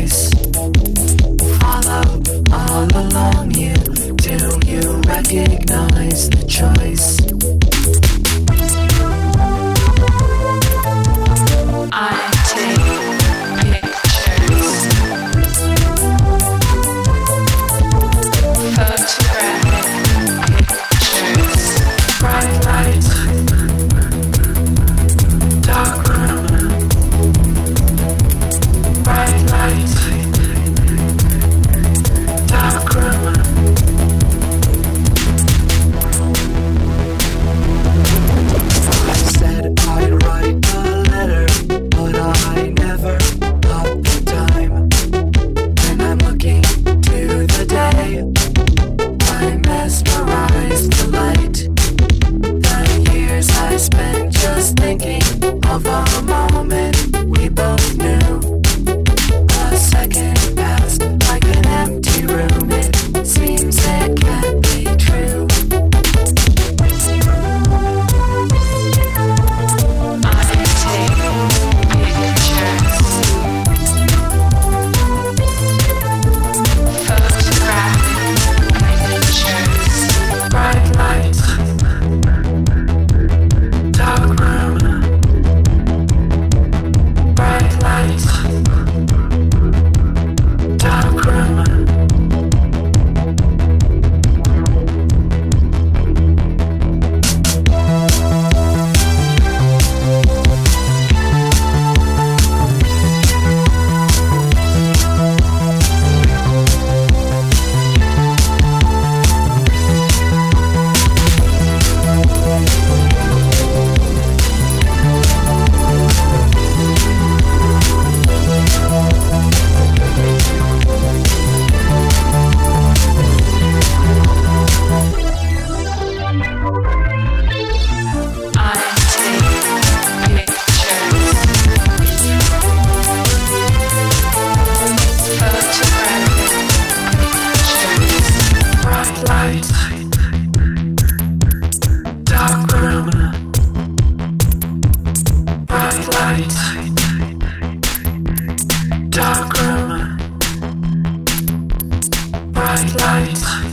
voice. Of dark room, bright lights.